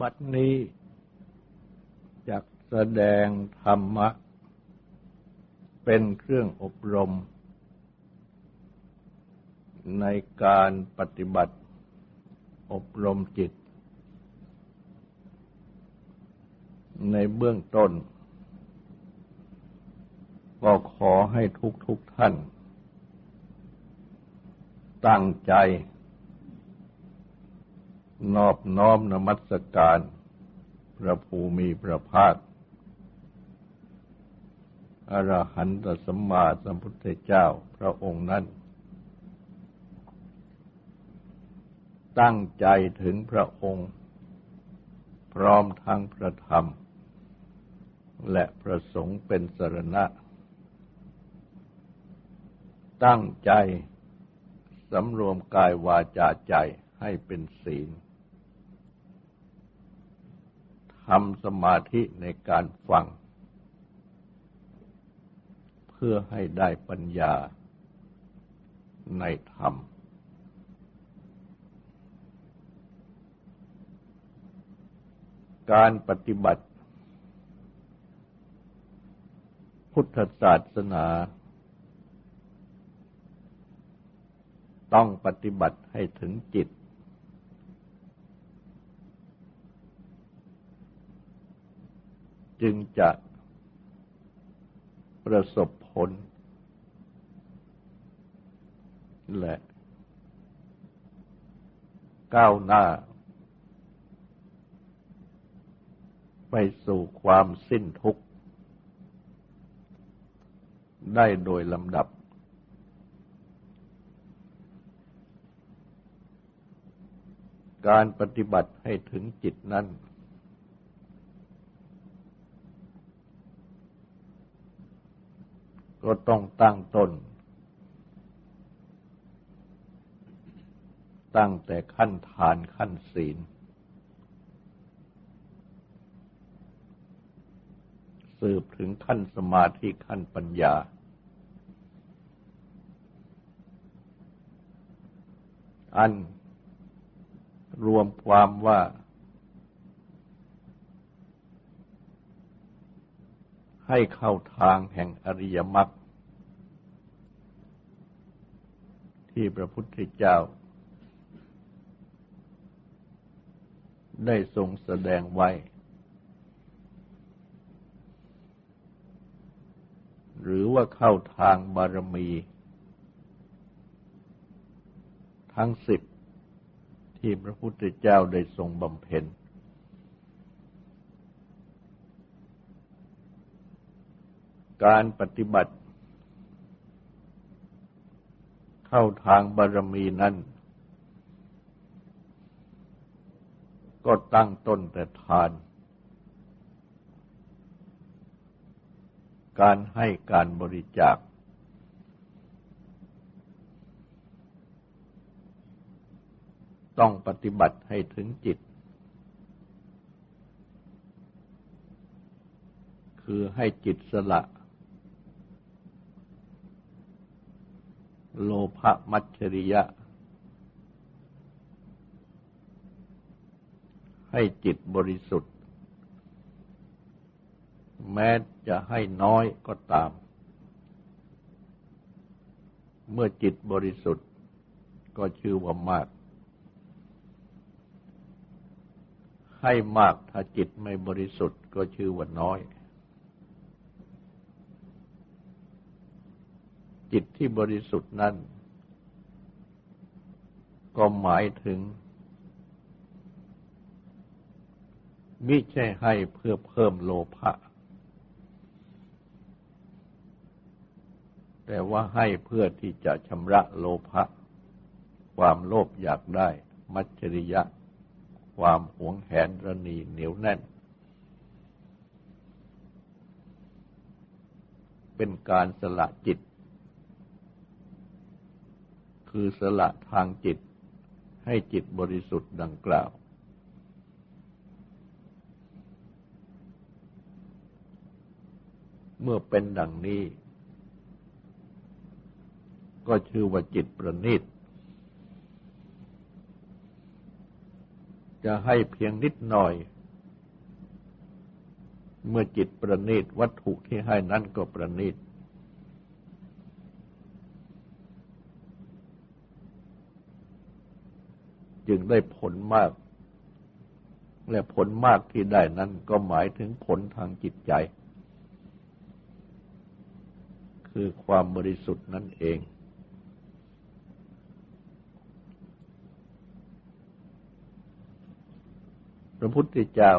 บัดนี้จักแสดงธรรมะ เป็นเครื่องอบรม ในการปฏิบัติอบรมจิต ในเบื้องต้น ก็ขอให้ทุกทุกท่าน ตั้งใจ นอบน้อมนมัสการ พระภูมิพระภาคอรหันตสัมมาสัมพุทธเจ้าพระองค์นั้น ตั้งใจถึงพระองค์ พร้อมทั้งพระธรรม และพระสงฆ์เป็นสรณะ ตั้งใจสำรวมกายวาจาใจให้เป็นศีล ทำสมาธิในการฟัง เพื่อให้ได้ปัญญาในธรรม การปฏิบัติ พุทธศาสนา ต้องปฏิบัติให้ถึงจิต จึงจะประสบผล และก้าวหน้า ไปสู่ความสิ้นทุกข์ ได้โดยลำดับ การปฏิบัติให้ถึงจิตนั้น ก็ต้องตั้งต้นตั้งแต่ขั้นฐานขั้นศีล สืบถึงขั้นสมาธิขั้นปัญญา อันรวมความว่า ให้เข้าทางแห่งอริยมรรคที่พระพุทธเจ้า ได้ทรงแสดงไว้ หรือว่าเข้าทางบารมี ทั้งสิบที่พระพุทธเจ้าได้ทรงบำเพ็ญ การปฏิบัติ เข้าทางบารมีนั้น ก็ตั้งต้นแต่ทาน การให้การบริจาค ต้องปฏิบัติให้ถึงจิตคือให้จิตสละ โลภมัจฉริยะ ให้จิตบริสุทธิ์ แม้จะให้น้อยก็ตาม เมื่อจิตบริสุทธิ์ก็ชื่อว่ามาก ให้มากถ้าจิตไม่บริสุทธิ์ก็ชื่อว่าน้อย จิตที่บริสุทธิ์นั้น ก็หมายถึงมิใช่ให้เพื่อเพิ่มโลภะ แต่ว่าให้เพื่อที่จะชำระโลภะ ความโลภอยากได้ มัจฉริยะ ความหวงแหนระนีเหนียวแน่น เป็นการสละจิต คือสละทางจิตให้จิตบริสุทธิ์ดังกล่าว เมื่อเป็นดังนี้ ก็ชื่อว่าจิตประณีต จะให้เพียงนิดหน่อย เมื่อจิตประณีตวัตถุที่ให้นั้นก็ประณีต จึงได้ผลมาก และผลมากที่ได้นั้นก็หมายถึงผลทางจิตใจ คือความบริสุทธิ์นั่นเอง พระพุทธเจ้า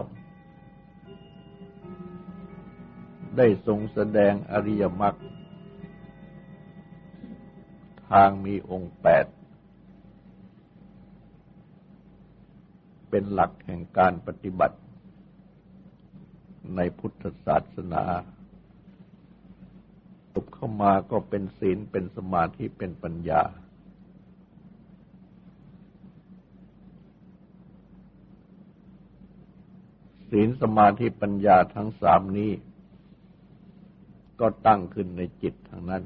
ได้ทรงแสดงอริยมรรคทางมีองค์แปด เป็นหลักแห่งการปฏิบัติในพุทธศาสนาตบเข้ามาก็เป็นศีลเป็นสมาธิเป็นปัญญา ศีลสมาธิปัญญาทั้งสามนี้ ก็ตั้งขึ้นในจิตทั้งนั้น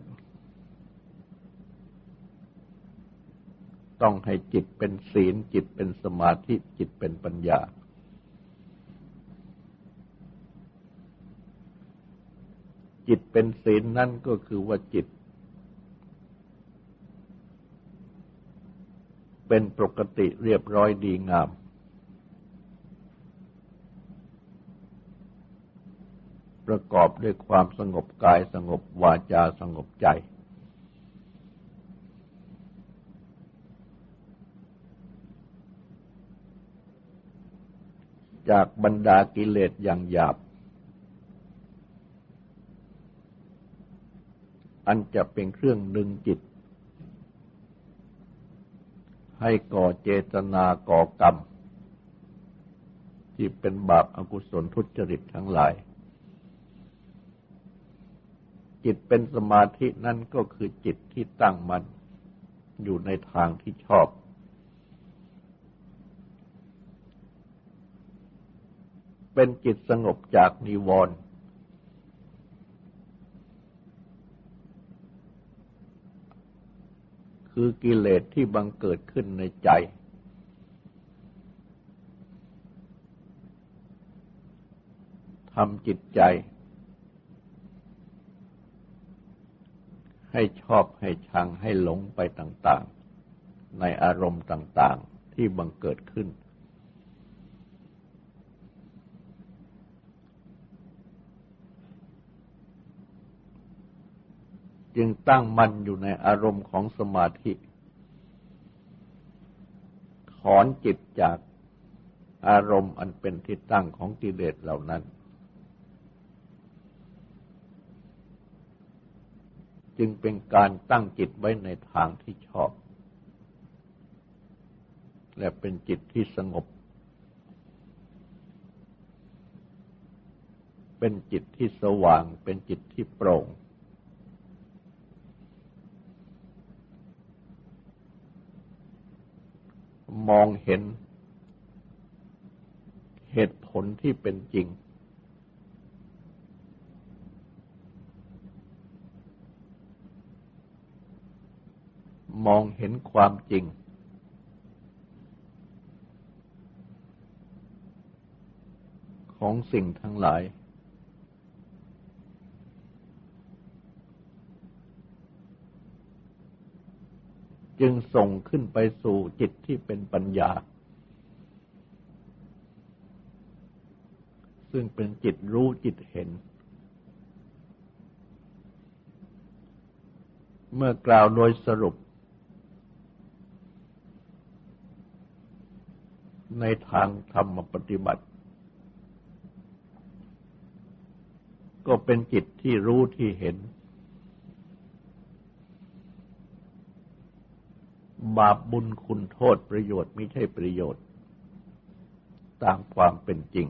ต้องให้จิตเป็นศีล จิตเป็นสมาธิจิตเป็นปัญญา จิตเป็นศีลนั่นก็คือว่าจิต เป็นปกติเรียบร้อยดีงาม ประกอบด้วยความสงบกายสงบวาจาสงบใจ จากบรรดากิเลสอย่างหยาบ อันจะเป็นเครื่องดึงจิต ให้ก่อเจตนาก่อกรรม ที่เป็นบาปอากุศลทุจริตทั้งหลาย จิตเป็นสมาธินั่นก็คือจิตที่ตั้งมันอยู่ในทางที่ชอบ เป็นจิตสงบจากนิวรณ์คือกิเลสที่บังเกิดขึ้นในใจ ทำจิตใจ ให้ชอบให้ชังให้หลงไปต่าง ๆ ในอารมณ์ต่าง ๆ ที่บังเกิดขึ้น จึงตั้งมั่นอยู่ในอารมณ์ของสมาธิ ถอนจิตจากอารมณ์อันเป็นที่ตั้งของกิเลสเหล่านั้น จึงเป็นการตั้งจิตไว้ในทางที่ชอบ และเป็นจิตที่สงบ เป็นจิตที่สว่าง เป็นจิตที่โปร่ง มองเห็นเหตุผลที่เป็นจริง มองเห็นความจริง ของสิ่งทั้งหลาย จึงส่งขึ้นไปสู่จิตที่เป็นปัญญา ซึ่งเป็นจิตรู้จิตเห็น เมื่อกล่าวโดยสรุป ในทางธรรมปฏิบัติ ก็เป็นจิตที่รู้ที่เห็น บาปบุญคุณโทษประโยชน์ไม่ใช่ประโยชน์ ตามความเป็นจริง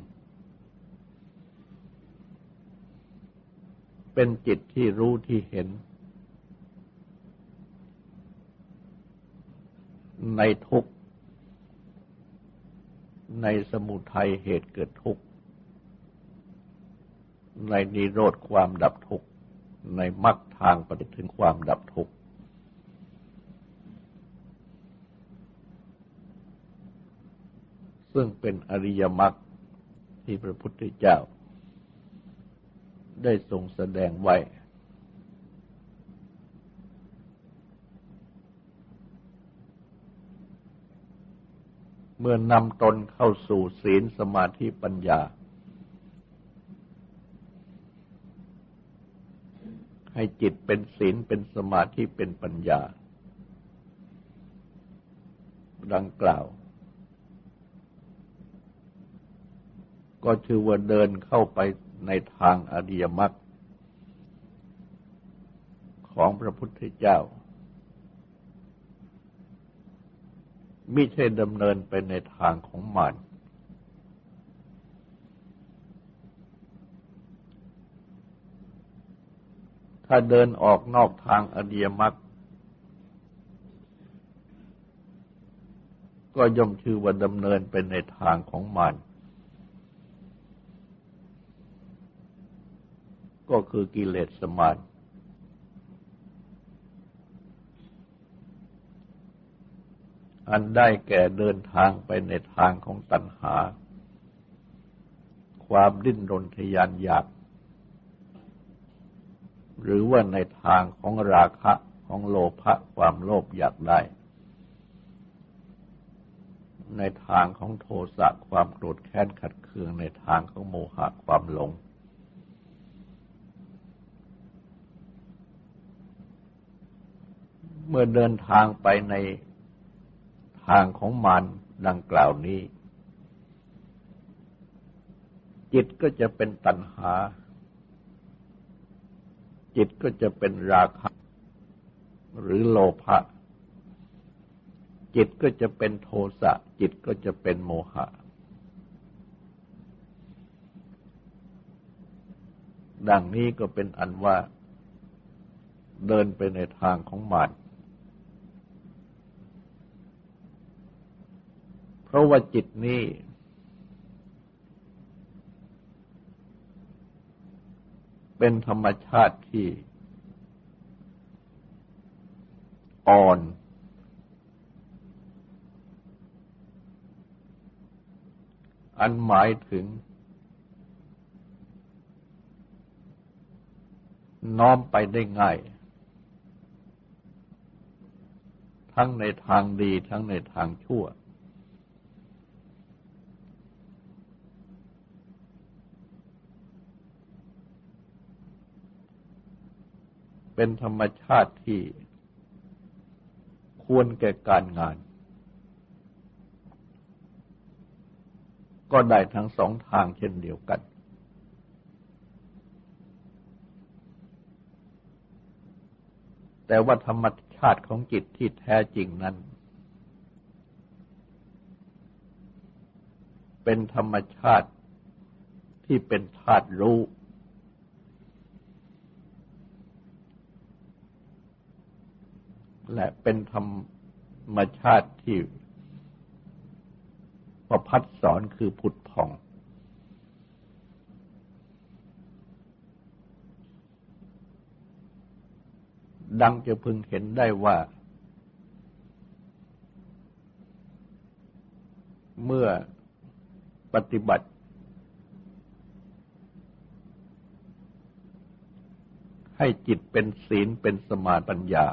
เป็นจิตที่รู้ที่เห็น ในทุกในสมุทัยเหตุเกิดทุกข์ ในนิโรธความดับทุกข์ ในมรรคทางปฏิถึงความดับทุกข์ ส ซึ่งเป็นอริยมรรคที่พระพุทธเจ้า ได้ทรงแสดงไว้ เมื่อนำตนเข้าสู่ศีลสมาธิปัญญา ให้จิตเป็นศีลเป็นสมาธิเป็นปัญญา ดังกล่าว ก็ชื่อว่าเดินเข้าไปในทางอริยมรรคของพระพุทธเจ้า ไม่ใช่ดำเนินไปในทางของมารถ้าเดินออกนอกทางอริยมรรคก็ย่อมชื่อว่าดำเนินไปในทางของมาร ก็คือกิเลสสมานอันได้แก่เดินทางไปในทางของตัณหา ความดิ้นรนทยานอยาก หรือว่าในทางของราคะของโลภะความโลภอยากได้ ในทางของโทสะความโกรธแค้นขัดเคืองในทางของโมหะความหลง เมื่อเดินทางไปในทางของมารดังกล่าวนี้ จิตก็จะเป็นตัณหา จิตก็จะเป็นราคะ หรือโลภะจิตก็จะเป็นโทสะ จิตก็จะเป็นโมหะ ดังนี้ก็เป็นอันว่า เดินไปในทางของมารเพ ราะว่าจิตนี้ เป็นธรรมชาติที่ อ่อน อันหมายถึง น้อมไปได้ง่าย ทั้งในทางดีทั้งในทางชั่ว เป็นธรรมชาติที่ควรแก่การงาน ก็ได้ทั้งสองทางเช่นเดียวกัน แต่ว่าธรรมชาติของจิตที่แท้จริงนั้น เป็นธรรมชาติที่เป็นธาตุรู้ และเป็นธรรมชาติที่ประพัดสอนคือผุดผ่อง ดังจะพึงเห็นได้ว่า เมื่อปฏิบัติ ให้จิตเป็นศีลเป็นสมาปัญญา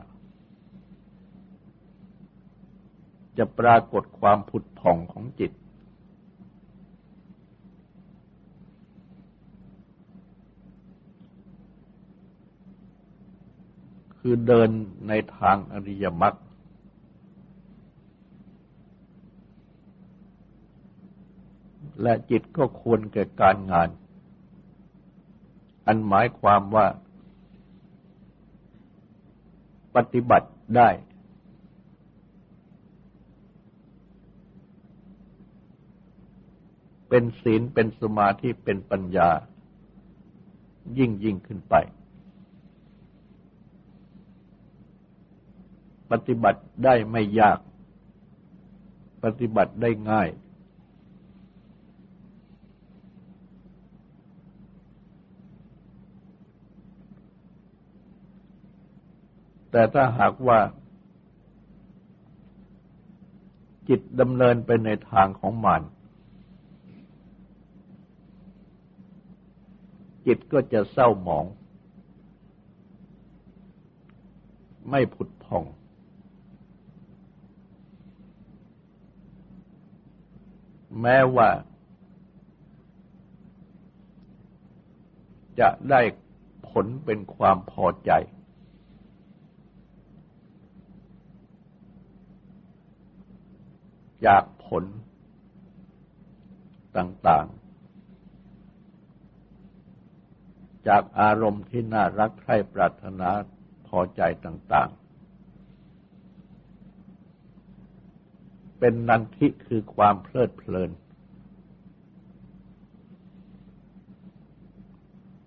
จะปรากฏความผุดผ่องของจิต คือเดินในทางอริยมรรคและจิตก็ควรแก่การงาน อันหมายความว่า ปฏิบัติได้ เป็นศีลเป็นสมาธิเป็นปัญญา ยิ่งยิ่งขึ้นไป ปฏิบัติได้ไม่ยาก ปฏิบัติได้ง่าย แต่ถ้าหากว่าจิตดำเนินไปในทางของมัน จิตก็จะเศร้าหมอง ไม่ผุดผ่อง แม้ว่า จะได้ผลเป็นความพอใจ จากผลต่าง ๆ จากอารมณ์ที่น่ารักใคร่ปรารถนาพอใจต่าง ๆ เป็นนันทิคือความเพลิดเพลิน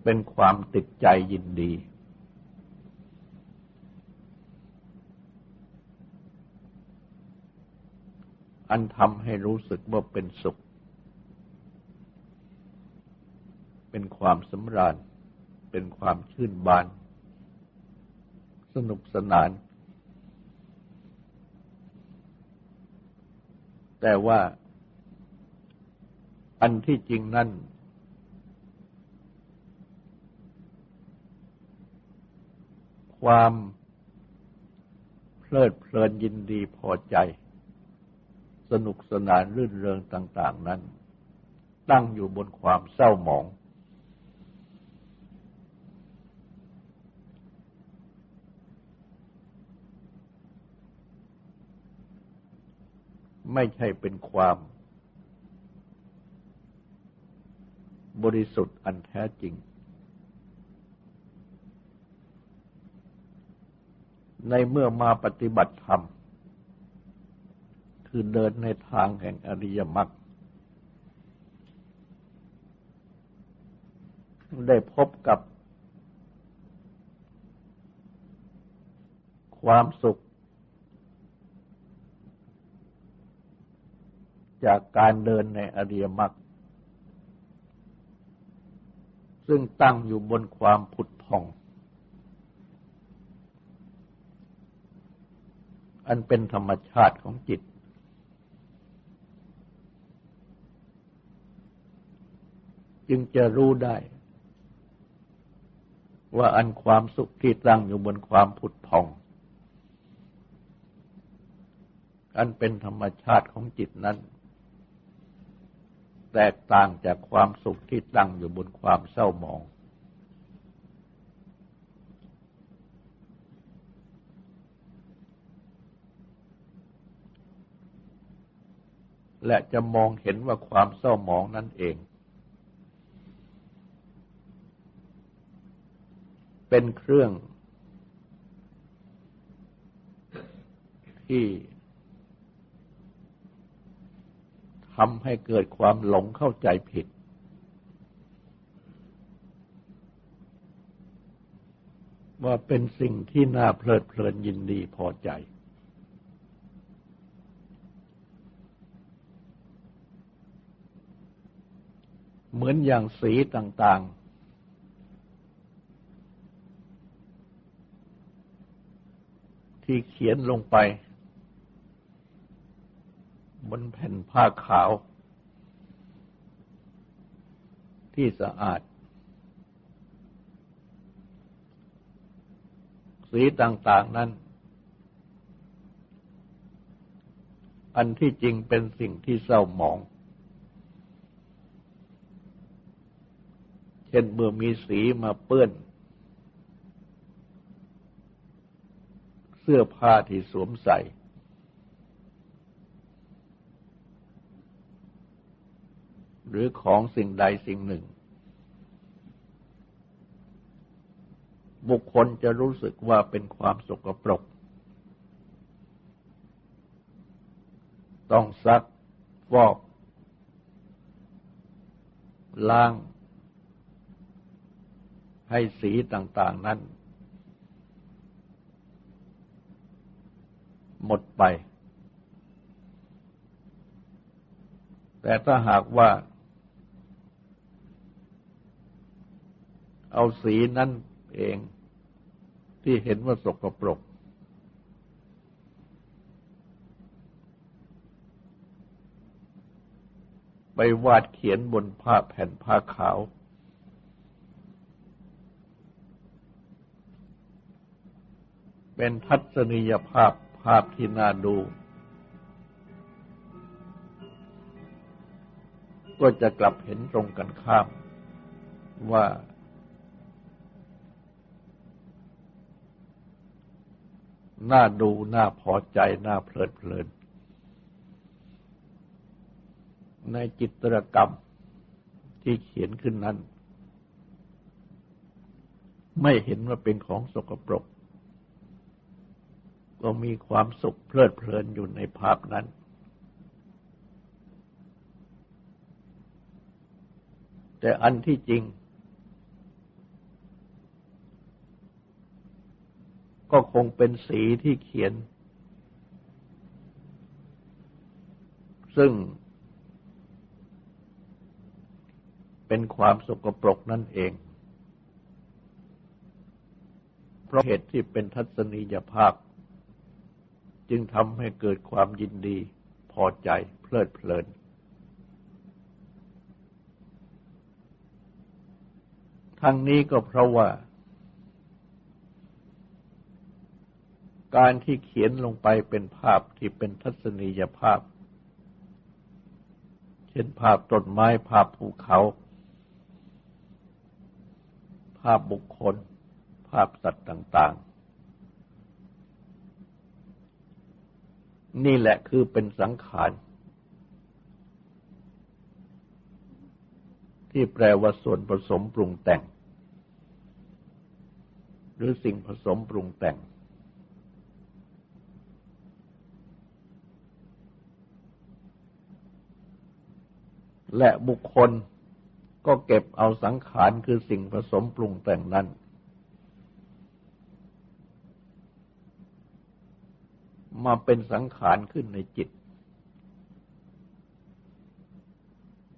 เป็นความติดใจยินดี อันทำให้รู้สึกว่าเป็นสุข เป็นความสำราญ เป็นความชื่นบาน สนุกสนาน แต่ว่าอันที่จริงนั่น ความเพลิดเพลินยินดีพอใจ สนุกสนานรื่นเริงต่าง ๆ นั้น ตั้งอยู่บนความเศร้าหมอง ไม่ใช่เป็นความ บริสุทธิ์อันแท้จริง ในเมื่อมาปฏิบัติธรรม คือเดินในทางแห่งอริยมรรคได้พบกับความสุข จากการเดินในอริยมรรคซึ่งตั้งอยู่บนความผุดผ่อง อันเป็นธรรมชาติของจิต จึงจะรู้ได้ ว่าอันความสุขที่ตั้งอยู่บนความผุดผ่อง อันเป็นธรรมชาติของจิตนั้น แตกต่างจากความสุขที่ตั้งอยู่บนความเศร้าหมอง และจะมองเห็นว่าความเศร้าหมองนั่นเอง เป็นเครื่องที่ ทำให้เกิดความหลงเข้าใจผิด ว่าเป็นสิ่งที่น่าเพลิดเพลินยินดีพอใจ เหมือนอย่างสีต่างๆ ที่เขียนลงไป บนแผ่นผ้าขาว ที่สะอาด สีต่าง ๆนั้น อันที่จริงเป็นสิ่งที่เศร้าหมอง เช่นเมื่อมีสีมาเปื้อน เสื้อผ้าที่สวมใส่ หรือของสิ่งใดสิ่งหนึ่ง บุคคลจะรู้สึกว่าเป็นความสกปรก ต้องซักฟอก ล้าง ให้สีต่าง ๆ นั้น หมดไปแต่ถ้าหากว่า เอาสีนั่นเองที่เห็นว่าสกปรก ไปวาดเขียนบนผ้าแผ่นผ้าขาว เป็นทัศนียภาพภาพที่น่าดูก็จะกลับเห็นตรงกันข้ามว่า น่าดูน่าพอใจน่าเพลิดเพลิน ในจิตรกรรมที่เขียนขึ้นนั้น ไม่เห็นว่าเป็นของสกปรก ก็มีความสุขเพลิดเพลินอยู่ในภาพนั้น แต่อันที่จริง ก็คงเป็นสีที่เขียน ซึ่ง เป็นความสกปรกนั่นเอง เพราะเหตุที่เป็นทัศนียภาพ จึงทำให้เกิดความยินดี พอใจเพลิดเพลินทั้งนี้ก็เพราะว่า การที่เขียนลงไปเป็นภาพที่เป็นทัศนียภาพ เช่นภาพต้นไม้ภาพภูเขา ภาพบุคคล ภาพสัตว์ต่าง ๆ นี่แหละคือเป็นสังขารที่แปลว่าส่วนผสมปรุงแต่ง หรือสิ่งผสมปรุงแต่ง และบุคคลก็เก็บเอาสังขารคือสิ่งผสมปรุงแต่งนั้น มาเป็นสังขารขึ้นในจิต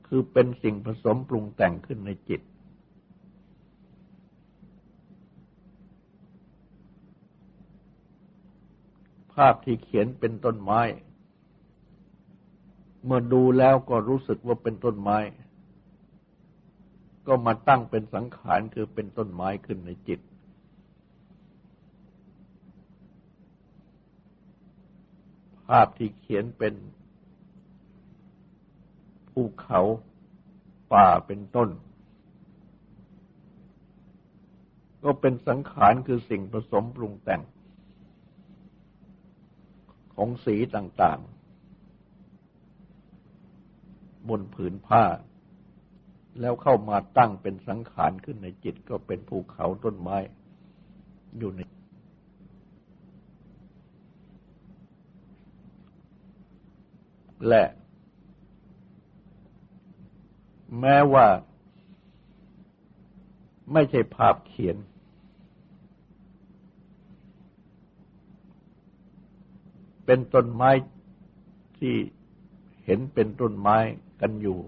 คือเป็นสิ่งผสมปรุงแต่งขึ้นในจิต ภาพที่เขียนเป็นต้นไม้ เมื่อดูแล้วก็รู้สึกว่าเป็นต้นไม้ ก็มาตั้งเป็นสังขารคือเป็นต้นไม้ขึ้นในจิต ภาพที่เขียนเป็นภูเขาป่าเป็นต้น ก็เป็นสังขารคือสิ่งผสมปรุงแต่ง ของสีต่างๆ บนผืนผ้า แล้วเข้ามาตั้งเป็นสังขารขึ้นในจิตก็เป็นภูเขาต้นไม้อยู่ใน และ แม้ว่าไม่ใช่ภาพเขียน เป็นต้นไม้ที่เห็นเป็นต้นไม้ กันอยู่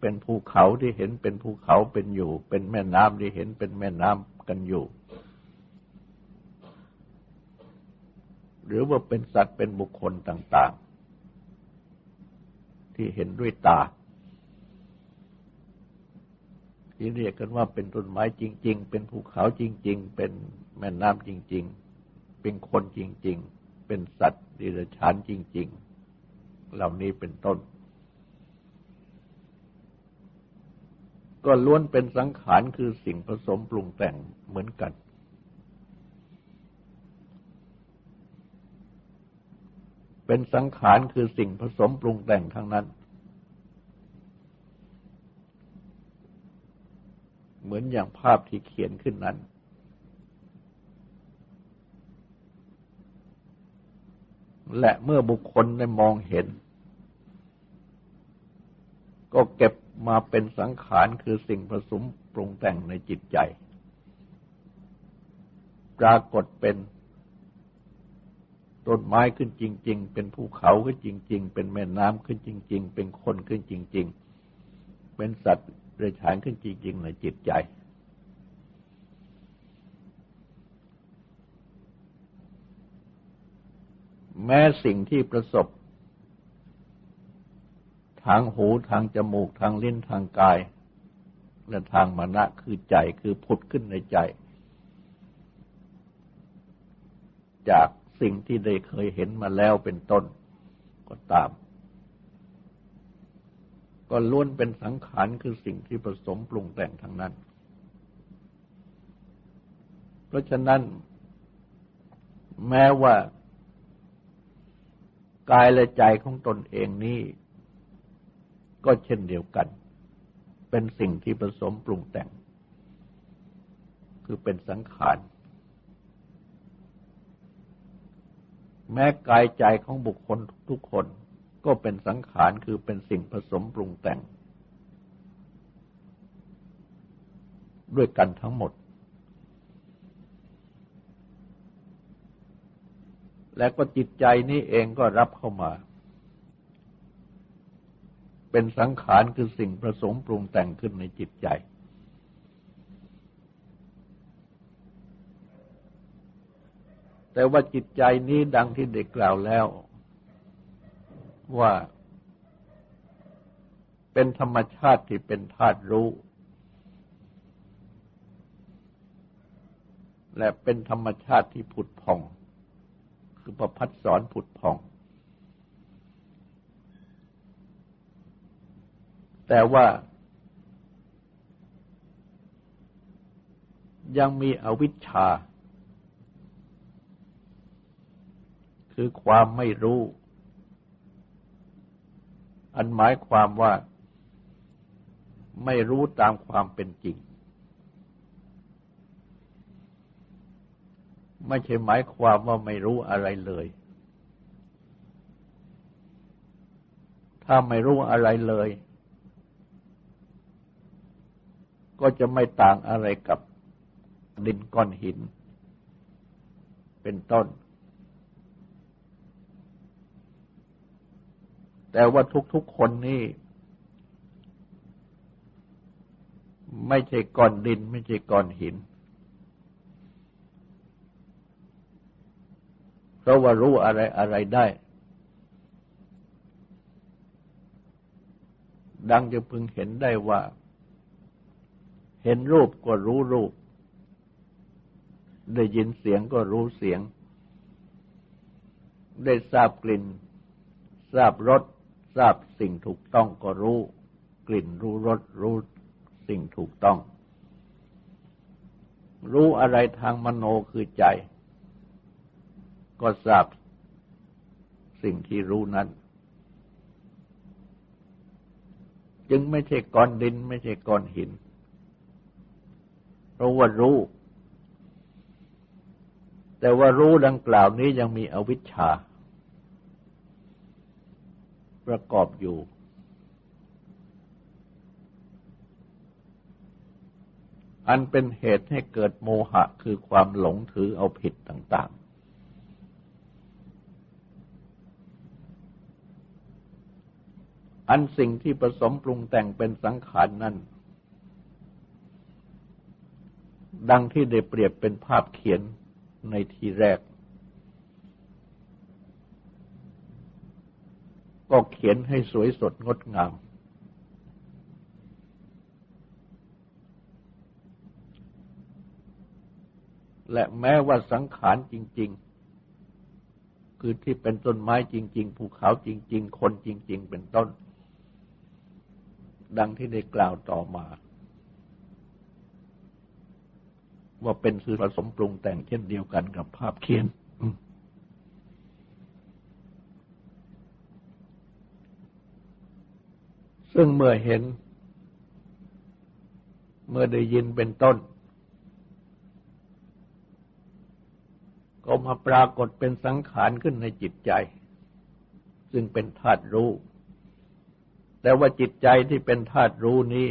เป็นภูเขาที่เห็นเป็นภูเขาเป็นอยู่ เป็นแม่น้ำที่เห็นเป็นแม่น้ำกันอยู่ หรือว่าเป็นสัตว์เป็นบุคคลต่าง ๆ ที่เห็นด้วยตา ที่เรียกกันว่าเป็นต้นไม้จริง ๆ เป็นภูเขาจริง ๆ เป็นแม่น้ำจริง ๆ เป็นคนจริง ๆ เป็นสัตว์ดิเรกชันจริง ๆ เหล่านี้เป็นต้น ก็ล้วนเป็นสังขารคือสิ่งผสมปรุงแต่งเหมือนกัน เป็นสังขารคือสิ่งผสมปรุงแต่งทั้งนั้น เหมือนอย่างภาพที่เขียนขึ้นนั้น และเมื่อบุคคลได้มองเห็น ก็เก็บ มาเป็นสังขารคือสิ่งผสมปรุงแต่งในจิตใจ ปรากฏเป็นต้นไม้ขึ้นจริง ๆ เป็นภูเขาขึ้นจริง ๆ เป็นแม่น้ำขึ้นจริง ๆ เป็นคนขึ้นจริง ๆ เป็นสัตว์เรือยฉานขึ้นจริง ๆ ในจิตใจ แม้สิ่งที่ประสบ ทางหูทางจมูกทางลิ้นทางกาย และทางมณะคือใจคือผุดขึ้นในใจ จากสิ่งที่ได้เคยเห็นมาแล้วเป็นต้นก็ตาม ก็ล้วนเป็นสังขารคือสิ่งที่ผสมปรุงแต่งทั้งนั้น เพราะฉะนั้น แม้ว่ากายและใจของตนเองนี้ ก็เช่นเดียวกัน เป็นสิ่งที่ผสมปรุงแต่ง คือเป็นสังขาร แม้กายใจของบุคคลทุกคนก็เป็นสังขารคือเป็นสิ่งผสมปรุงแต่ง ด้วยกันทั้งหมด และก็จิตใจนี้เองก็รับเข้ามา เป็นสังขารคือสิ่งผสมปรุงแต่งขึ้นในจิตใจ แต่ว่าจิตใจนี้ดังที่เด็กกล่าวแล้ว ว่า เป็นธรรมชาติที่เป็นธาตุรู้ และเป็นธรรมชาติที่ผุดผ่อง คือประพัดสอนผุดผ่อง แต่ว่ายังมีอวิชชา คือความไม่รู้ อันหมายความว่าไม่รู้ตามความเป็นจริง ไม่ใช่หมายความว่าไม่รู้อะไรเลย ถ้าไม่รู้อะไรเลย ก็จะไม่ต่างอะไรกับดินก้อนหิน เป็นต้น แต่ว่าทุกๆคนนี่ ไม่ใช่ก้อนดิน ไม่ใช่ก้อนหิน เพราะว่ารู้อะไรอะไรได้ ดังจะพึงเห็นได้ว่า เห็นรูปก็รู้รูป ได้ยินเสียงก็รู้เสียง ได้ทราบกลิ่น ทราบรส ทราบสิ่งถูกต้องก็รู้ กลิ่นรู้รสรู้สิ่งถูกต้อง รู้อะไรทางมโนคือใจ ก็ทราบสิ่งที่รู้นั้น จึงไม่ใช่ก้อนดิน ไม่ใช่ก้อนหิน ราะว่ารู้ แต่ว่ารู้ดังกล่าวนี้ยังมีอวิชชา ประกอบอยู่ อันเป็นเหตุให้เกิดโมหะคือความหลงถือเอาผิดต่าง ๆอันสิ่งที่ผสมปรุงแต่งเป็นสังขารนนั้น ดังที่ได้เปรียบเป็นภาพเขียนในทีแรก ก็เขียนให้สวยสดงดงาม และแม้ว่าสังขารจริง ๆ คือที่เป็นต้นไม้จริง ๆ ภูเขาจริง ๆ คนจริง ๆ เป็นต้น ดังที่ได้กล่าวต่อมา ว่าเป็นสื่อผสมปรุงแต่งเช่นเดียวกันกับภาพเขียน ซึ่งเมื่อเห็น เมื่อได้ยินเป็นต้น ก็มาปรากฏเป็นสังขารขึ้นในจิตใจ ซึ่งเป็นธาตุรู้ แต่ว่าจิตใจที่เป็นธาตุรู้นี้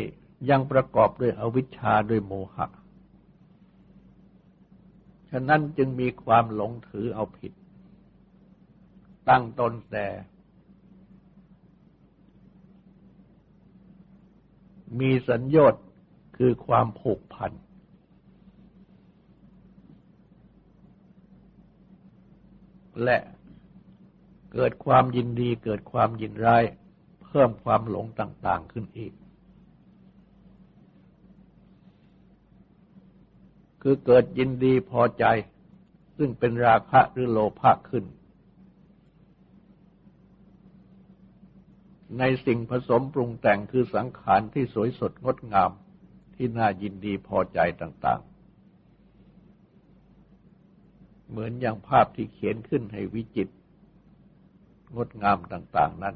ยังประกอบด้วยอวิชชาด้วยโมหะ ฉะนั้นจึงมีความหลงถือเอาผิด ตั้งตนแต่มีสัญญาตคือความผูกพัน และเกิดความยินดีเกิดความยินร้าย เพิ่มความหลงต่าง ๆ ขึ้นอีก คือเกิดยินดีพอใจ ซึ่งเป็นราคะหรือโลภะขึ้น ในสิ่งผสมปรุงแต่งคือสังขารที่สวยสดงดงามที่น่ายินดีพอใจต่าง ๆ เหมือนอย่างภาพที่เขียนขึ้นให้วิจิตงดงามต่าง ๆ นั้น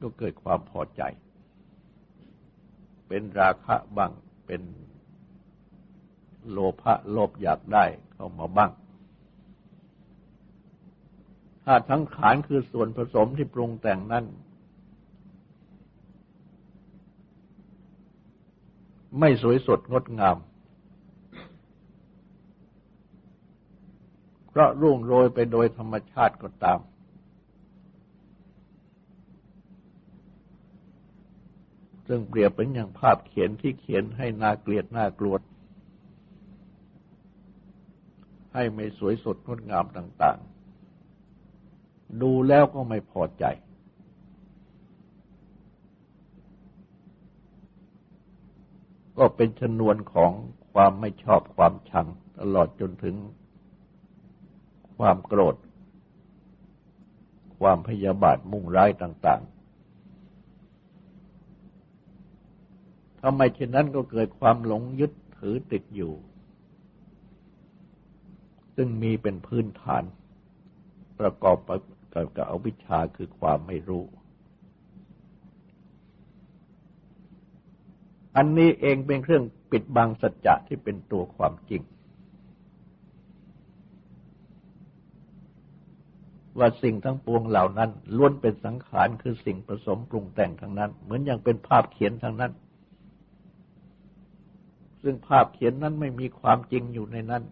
ก็เกิดความพอใจ เป็นราคะบ้างเป็น โลภะโลภอยากได้เข้ามาบ้างถ้าทั้งขานคือส่วนผสมที่ปรุงแต่งนั้นไม่สวยสดงดงาม เพราะรุ่งโรยไปโดยธรรมชาติก็ตาม ซึ่งเปรียบเป็นอย่างภาพเขียนที่เขียนให้น่าเกลียดน่ากลัว ให้ไม่สวยสดงดงามต่าง ๆ ดูแล้วก็ไม่พอใจ ก็เป็นชนวนของความไม่ชอบความชัง ตลอดจนถึงความโกรธ ความพยาบาทมุ่งร้ายต่าง ๆทำไมเช่นนั้นก็เกิดความหลงยึดถือติดอยู่ ซึ่งมีเป็นพื้นฐาน ประกอบกับกับอวิชชาคือความไม่รู้ อันนี้เองเป็นเครื่องปิดบังสัจจะที่เป็นตัวความจริง ว่าสิ่งทั้งปวงเหล่านั้นล้วนเป็นสังขารคือสิ่งผสมปรุงแต่งทั้งนั้น เหมือนอย่างเป็นภาพเขียนทั้งนั้น ซึ่งภาพเขียนนั้นไม่มีความจริงอยู่ในนั้น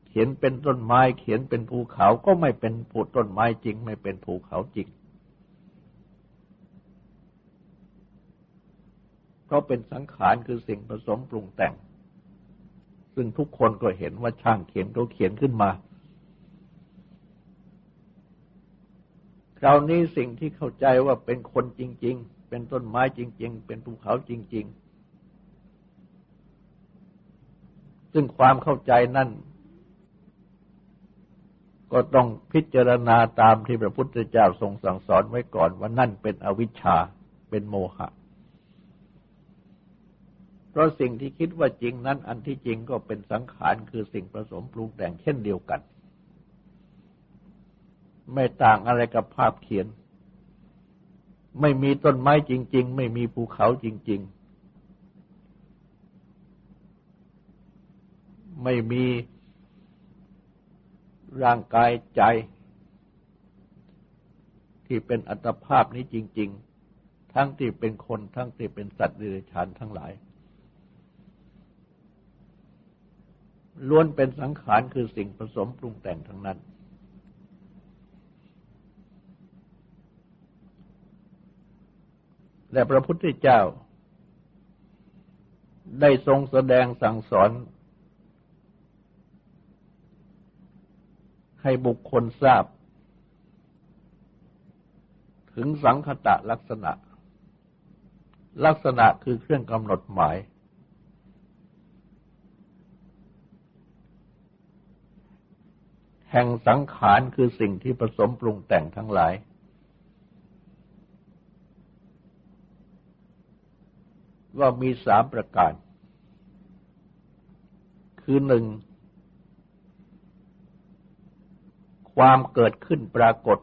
เขียนเป็นต้นไม้ เขียนเป็นภูเขาก็ไม่เป็นผูต้นไม้จริง ไม่เป็นภูเขาจริง เพราะเป็นสังขารคือสิ่งผสมปรุงแต่ง ซึ่งทุกคนก็เห็นว่าช่างเขียนเขาเขียนขึ้นมา คราวนี้สิ่งที่เข้าใจว่าเป็นคนจริง ๆ เป็นต้นไม้จริง ๆ เป็นภูเขาจริง ๆ ซึ่งความเข้าใจนั่น ก็ต้องพิจารณาตามที่พระพุทธเจ้าทรงสั่งสอนไว้ก่อนว่านั่นเป็นอวิชชาเป็นโมหะ เพราะสิ่งที่คิดว่าจริงนั้น อันที่จริงก็เป็นสังขารคือสิ่งผสมปรุงแต่งเช่นเดียวกัน ไม่ต่างอะไรกับภาพเขียน ไม่มีต้นไม้จริง ๆ ไม่มีภูเขาจริง ๆ ไม่มี ร่างกายใจที่เป็นอัตภาพนี้จริง ๆ ทั้งที่เป็นคนทั้งที่เป็นสัตว์เดรัจฉานทั้งหลาย ล้วนเป็นสังขารคือสิ่งผสมปรุงแต่งทั้งนั้น และพระพุทธเจ้าได้ทรงแสดงสั่งสอน ให้บุคคลทราบ ถึงสังคตะลักษณะ ลักษณะคือเครื่องกำหนดหมาย แห่งสังขารคือสิ่งที่ผสมปรุงแต่งทั้งหลายว่ามีสามประการ คือหนึ่ง ความเกิดขึ้นปรากฏ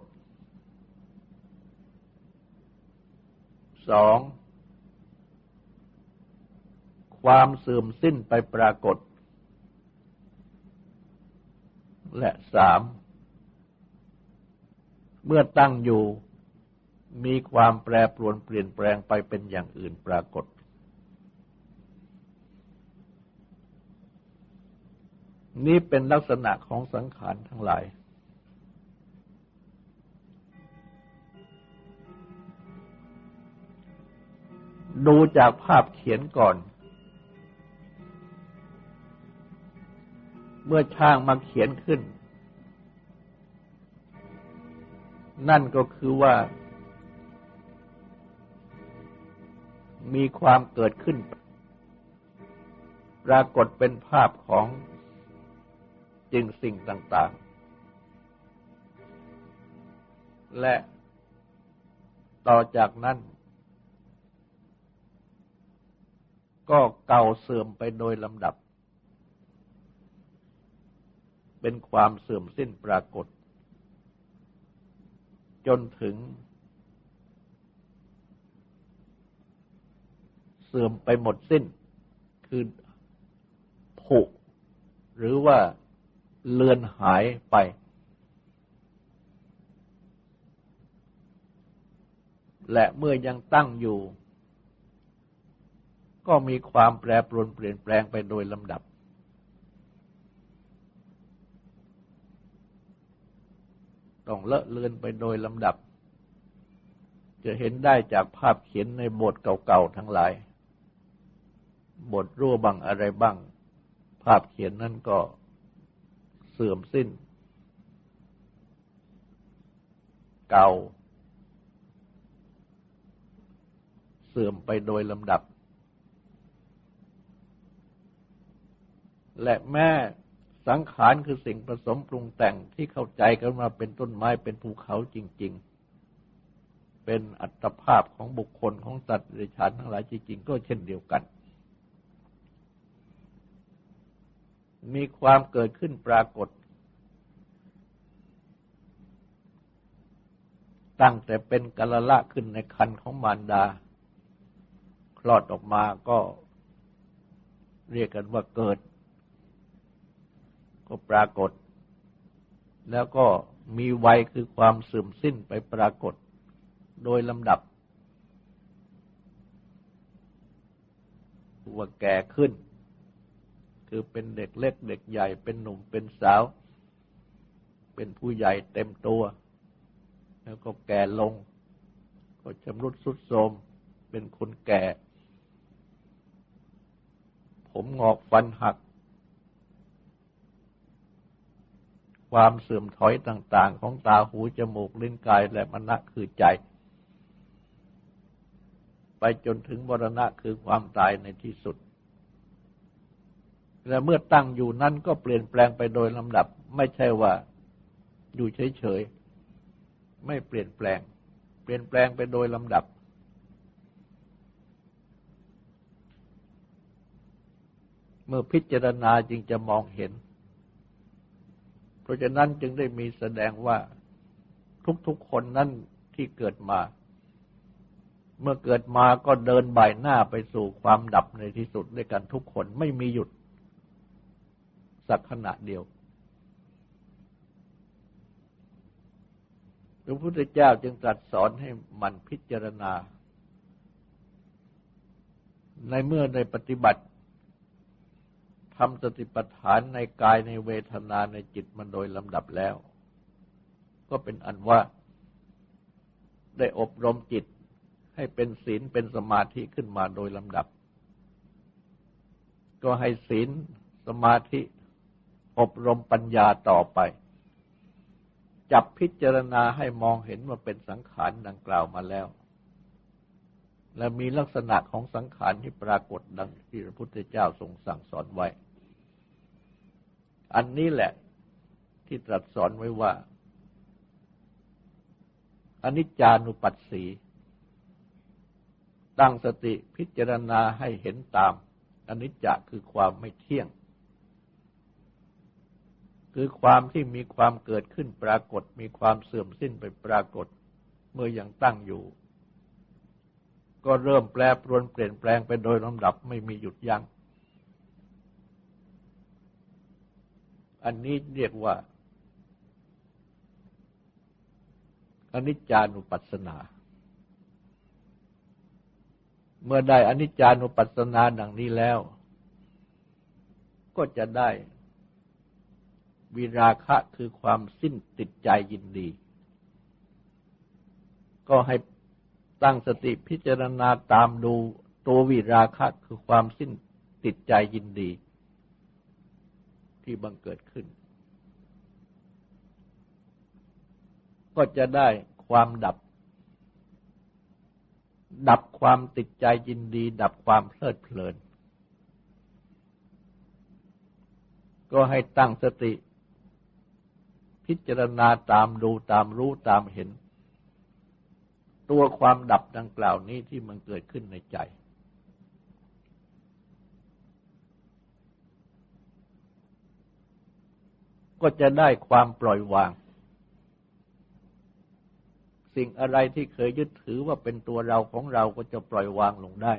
สองความเสื่อมสิ้นไปปรากฏ และสามเมื่อตั้งอยู่มีความแปรปรวนเปลี่ยนแปลงไปเป็นอย่างอื่นปรากฏ นี้เป็นลักษณะของสังขารทั้งหลาย ดูจากภาพเขียนก่อน เมื่อช่างมาเขียนขึ้น นั่นก็คือว่า มีความเกิดขึ้น ปรากฏเป็นภาพของจริงสิ่งต่าง ๆ และต่อจากนั้น ก็เก่าเสื่อมไปโดยลำดับ เป็นความเสื่อมสิ้นปรากฏ จนถึง เสื่อมไปหมดสิ้น คือผุหรือว่าเลือนหายไป และเมื่อยังตั้งอยู่ ก็มีความแปรปรวนเปลี่ยนแปลงไปโดยลำดับ ต้องเลอะเลือนไปโดยลำดับ จะเห็นได้จากภาพเขียนในบทเก่าๆทั้งหลาย บทรั่วบังอะไรบ้าง ภาพเขียนนั่นก็เสื่อมสิ้น เก่า เสื่อมไปโดยลำดับ และแม่สังขารคือสิ่งผสมปรุงแต่งที่เข้าใจกันมาเป็นต้นไม้เป็นภูเขาจริง ๆ เป็นอัตภาพของบุคคลของสัตว์เดรันทั้งหลายจริง ๆ ก็เช่นเดียวกัน มีความเกิดขึ้นปรากฏ ตั้งแต่เป็นกะละละขึ้นในคันของมารดา คลอดออกมาก็เรียกกันว่าเกิด ก็ปรากฏ แล้วก็มีวัยคือความเสื่อมสิ้นไปปรากฏโดยลำดับว่าแก่ขึ้น คือเป็นเด็กเล็กเด็กใหญ่เป็นหนุ่มเป็นสาว เป็นผู้ใหญ่เต็มตัว แล้วก็แก่ลง ก็ชำรุดสุดโทรมเป็นคนแก่ ผมงอกฟันหัก ความเสื่อมถอยต่างๆ ของตาหูจมูกลิ้นกายและมณะคือใจ ไปจนถึงมรณะคือความตายในที่สุด และเมื่อตั้งอยู่นั้นก็เปลี่ยนแปลงไปโดยลำดับ ไม่ใช่ว่าอยู่เฉยๆ ไม่เปลี่ยนแปลง เปลี่ยนแปลงไปโดยลำดับเมื่อพิจารณาจึงจะมองเห็น ราะฉะนั้นจึงได้มีแสดงว่าทุกๆคนนั้นที่เกิดมา เมื่อเกิดมาก็เดินบ่ายหน้าไปสู่ความดับในที่สุดด้วยกันทุกคนไม่มีหยุด สักขณะเดียวพระพุทธเจ้าจึงตรัสสอนให้มันพิจารณา ในเมื่อในปฏิบัติ ทำสติปัฏฐานในกายในเวทนาในจิตมันโดยลำดับแล้ว ก็เป็นอันว่าได้อบรมจิตให้เป็นศีลเป็นสมาธิขึ้นมาโดยลำดับ ก็ให้ศีลสมาธิอบรมปัญญาต่อไป จับพิจารณาให้มองเห็นว่าเป็นสังขารดังกล่าวมาแล้ว และมีลักษณะของสังขารที่ปรากฏดังที่พระพุทธเจ้าทรงสั่งสอนไว้ อันนี้แหละที่ตรัสสอนไว้ว่าอนิจจานุปัสสี ตั้งสติพิจารณาให้เห็นตามอนิจจคือความไม่เที่ยง คือความที่มีความเกิดขึ้นปรากฏ มีความเสื่อมสิ้นไปปรากฏ เมื่อยังตั้งอยู่ ก็เริ่มแปรปรวนเปลี่ยนแปลงไปโดยลำดับไม่มีหยุดยัง้ง อันนี้เรียกว่าอนิจจานุปัสสนา เมื่อได้อนิจจานุปัสสนาดังนี้แล้ว ก็จะได้วิราคะคือความสิ้นติดใจยินดี ก็ให้ตั้งสติพิจารณาตามดูตัววิราคะคือความสิ้นติดใจยินดี ที่บังเกิดขึ้น ก็จะได้ความดับ ดับความติดใจยินดี ดับความเพลิดเพลิน ก็ให้ตั้งสติ พิจารณาตามดูตามรู้ตามเห็น ตัวความดับดังกล่าวนี้ที่มันเกิดขึ้นในใจ ก็จะได้ความปล่อยวาง สิ่งอะไรที่เคยยึดถือว่าเป็นตัวเราของเราก็จะปล่อยวางลงได้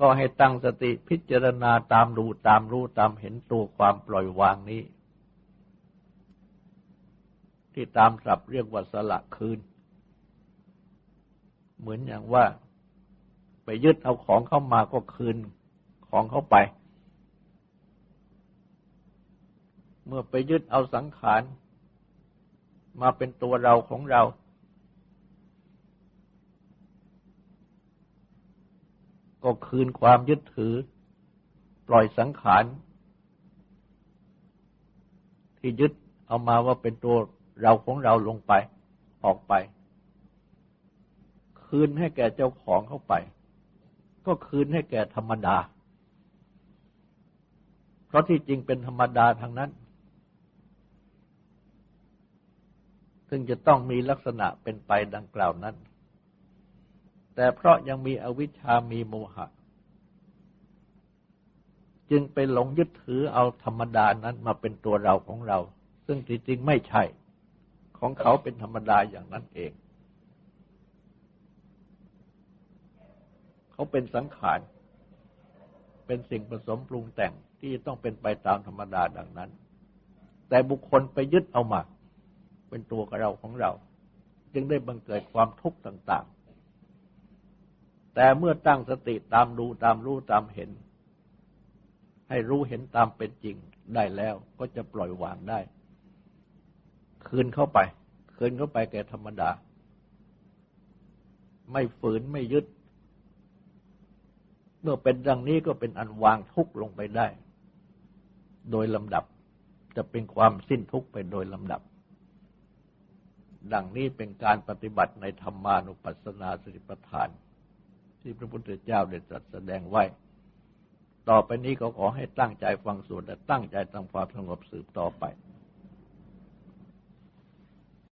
ก็ให้ตั้งสติพิจารณาตามดูตามรู้ตามเห็นตัวความปล่อยวางนี้ ที่ตามศัพท์เรียกว่าสละคืน เหมือนอย่างว่า ไปยึดเอาของเข้ามาก็คืนของเข้าไป เมื่อไปยึดเอาสังขาร มาเป็นตัวเราของเรา ก็คืนความยึดถือ ปล่อยสังขาร ที่ยึดเอามาว่าเป็นตัวเราของเราลงไปออกไป คืนให้แก่เจ้าของเข้าไป ก็คืนให้แก่ธรรมดา เพราะที่จริงเป็นธรรมดาทางนั้น ซึ่งจะต้องมีลักษณะเป็นไปดังกล่าวนั้น แต่เพราะยังมีอวิชชามีโมหะ จึงไปหลงยึดถือเอาธรรมดานั้นมาเป็นตัวเราของเรา ซึ่งจริงๆไม่ใช่ ของเขาเป็นธรรมดาอย่างนั้นเอง เขาเป็นสังขาร เป็นสิ่งผสมปรุงแต่งที่ต้องเป็นไปตามธรรมดาดังนั้น แต่บุคคลไปยึดเอามา เป็นตัวเราของเรา จึงได้บังเกิดความทุกข์ต่าง ๆ แต่เมื่อตั้งสติตามดูตามรู้ตามเห็น ให้รู้เห็นตามเป็นจริงได้แล้วก็จะปล่อยวางได้ คืนเข้าไป คืนเข้าไปแก่ธรรมดา ไม่ฝืนไม่ยึด เมื่อเป็นดังนี้ก็เป็นอันวางทุกข์ลงไปได้ โดยลำดับจะเป็นความสิ้นทุกข์ไปโดยลำดับ ดังนี้เป็นการปฏิบัติในธรรมานุปัสสนาสติปัฏฐาน ที่พระพุทธเจ้าได้ตรัสแสดงไว้ ต่อไปนี้ก็ขอให้ตั้งใจฟังสวดและตั้งใจทำความสงบสืบต่อไป